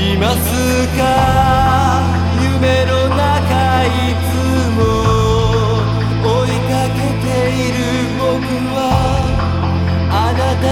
いますか？夢の中いつも追いかけている僕はあなた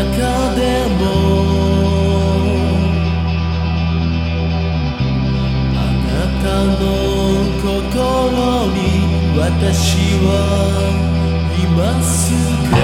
中でも」「あなたの心に私はいますか?」